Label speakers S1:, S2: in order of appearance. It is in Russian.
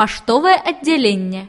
S1: Паштовае аддзяленне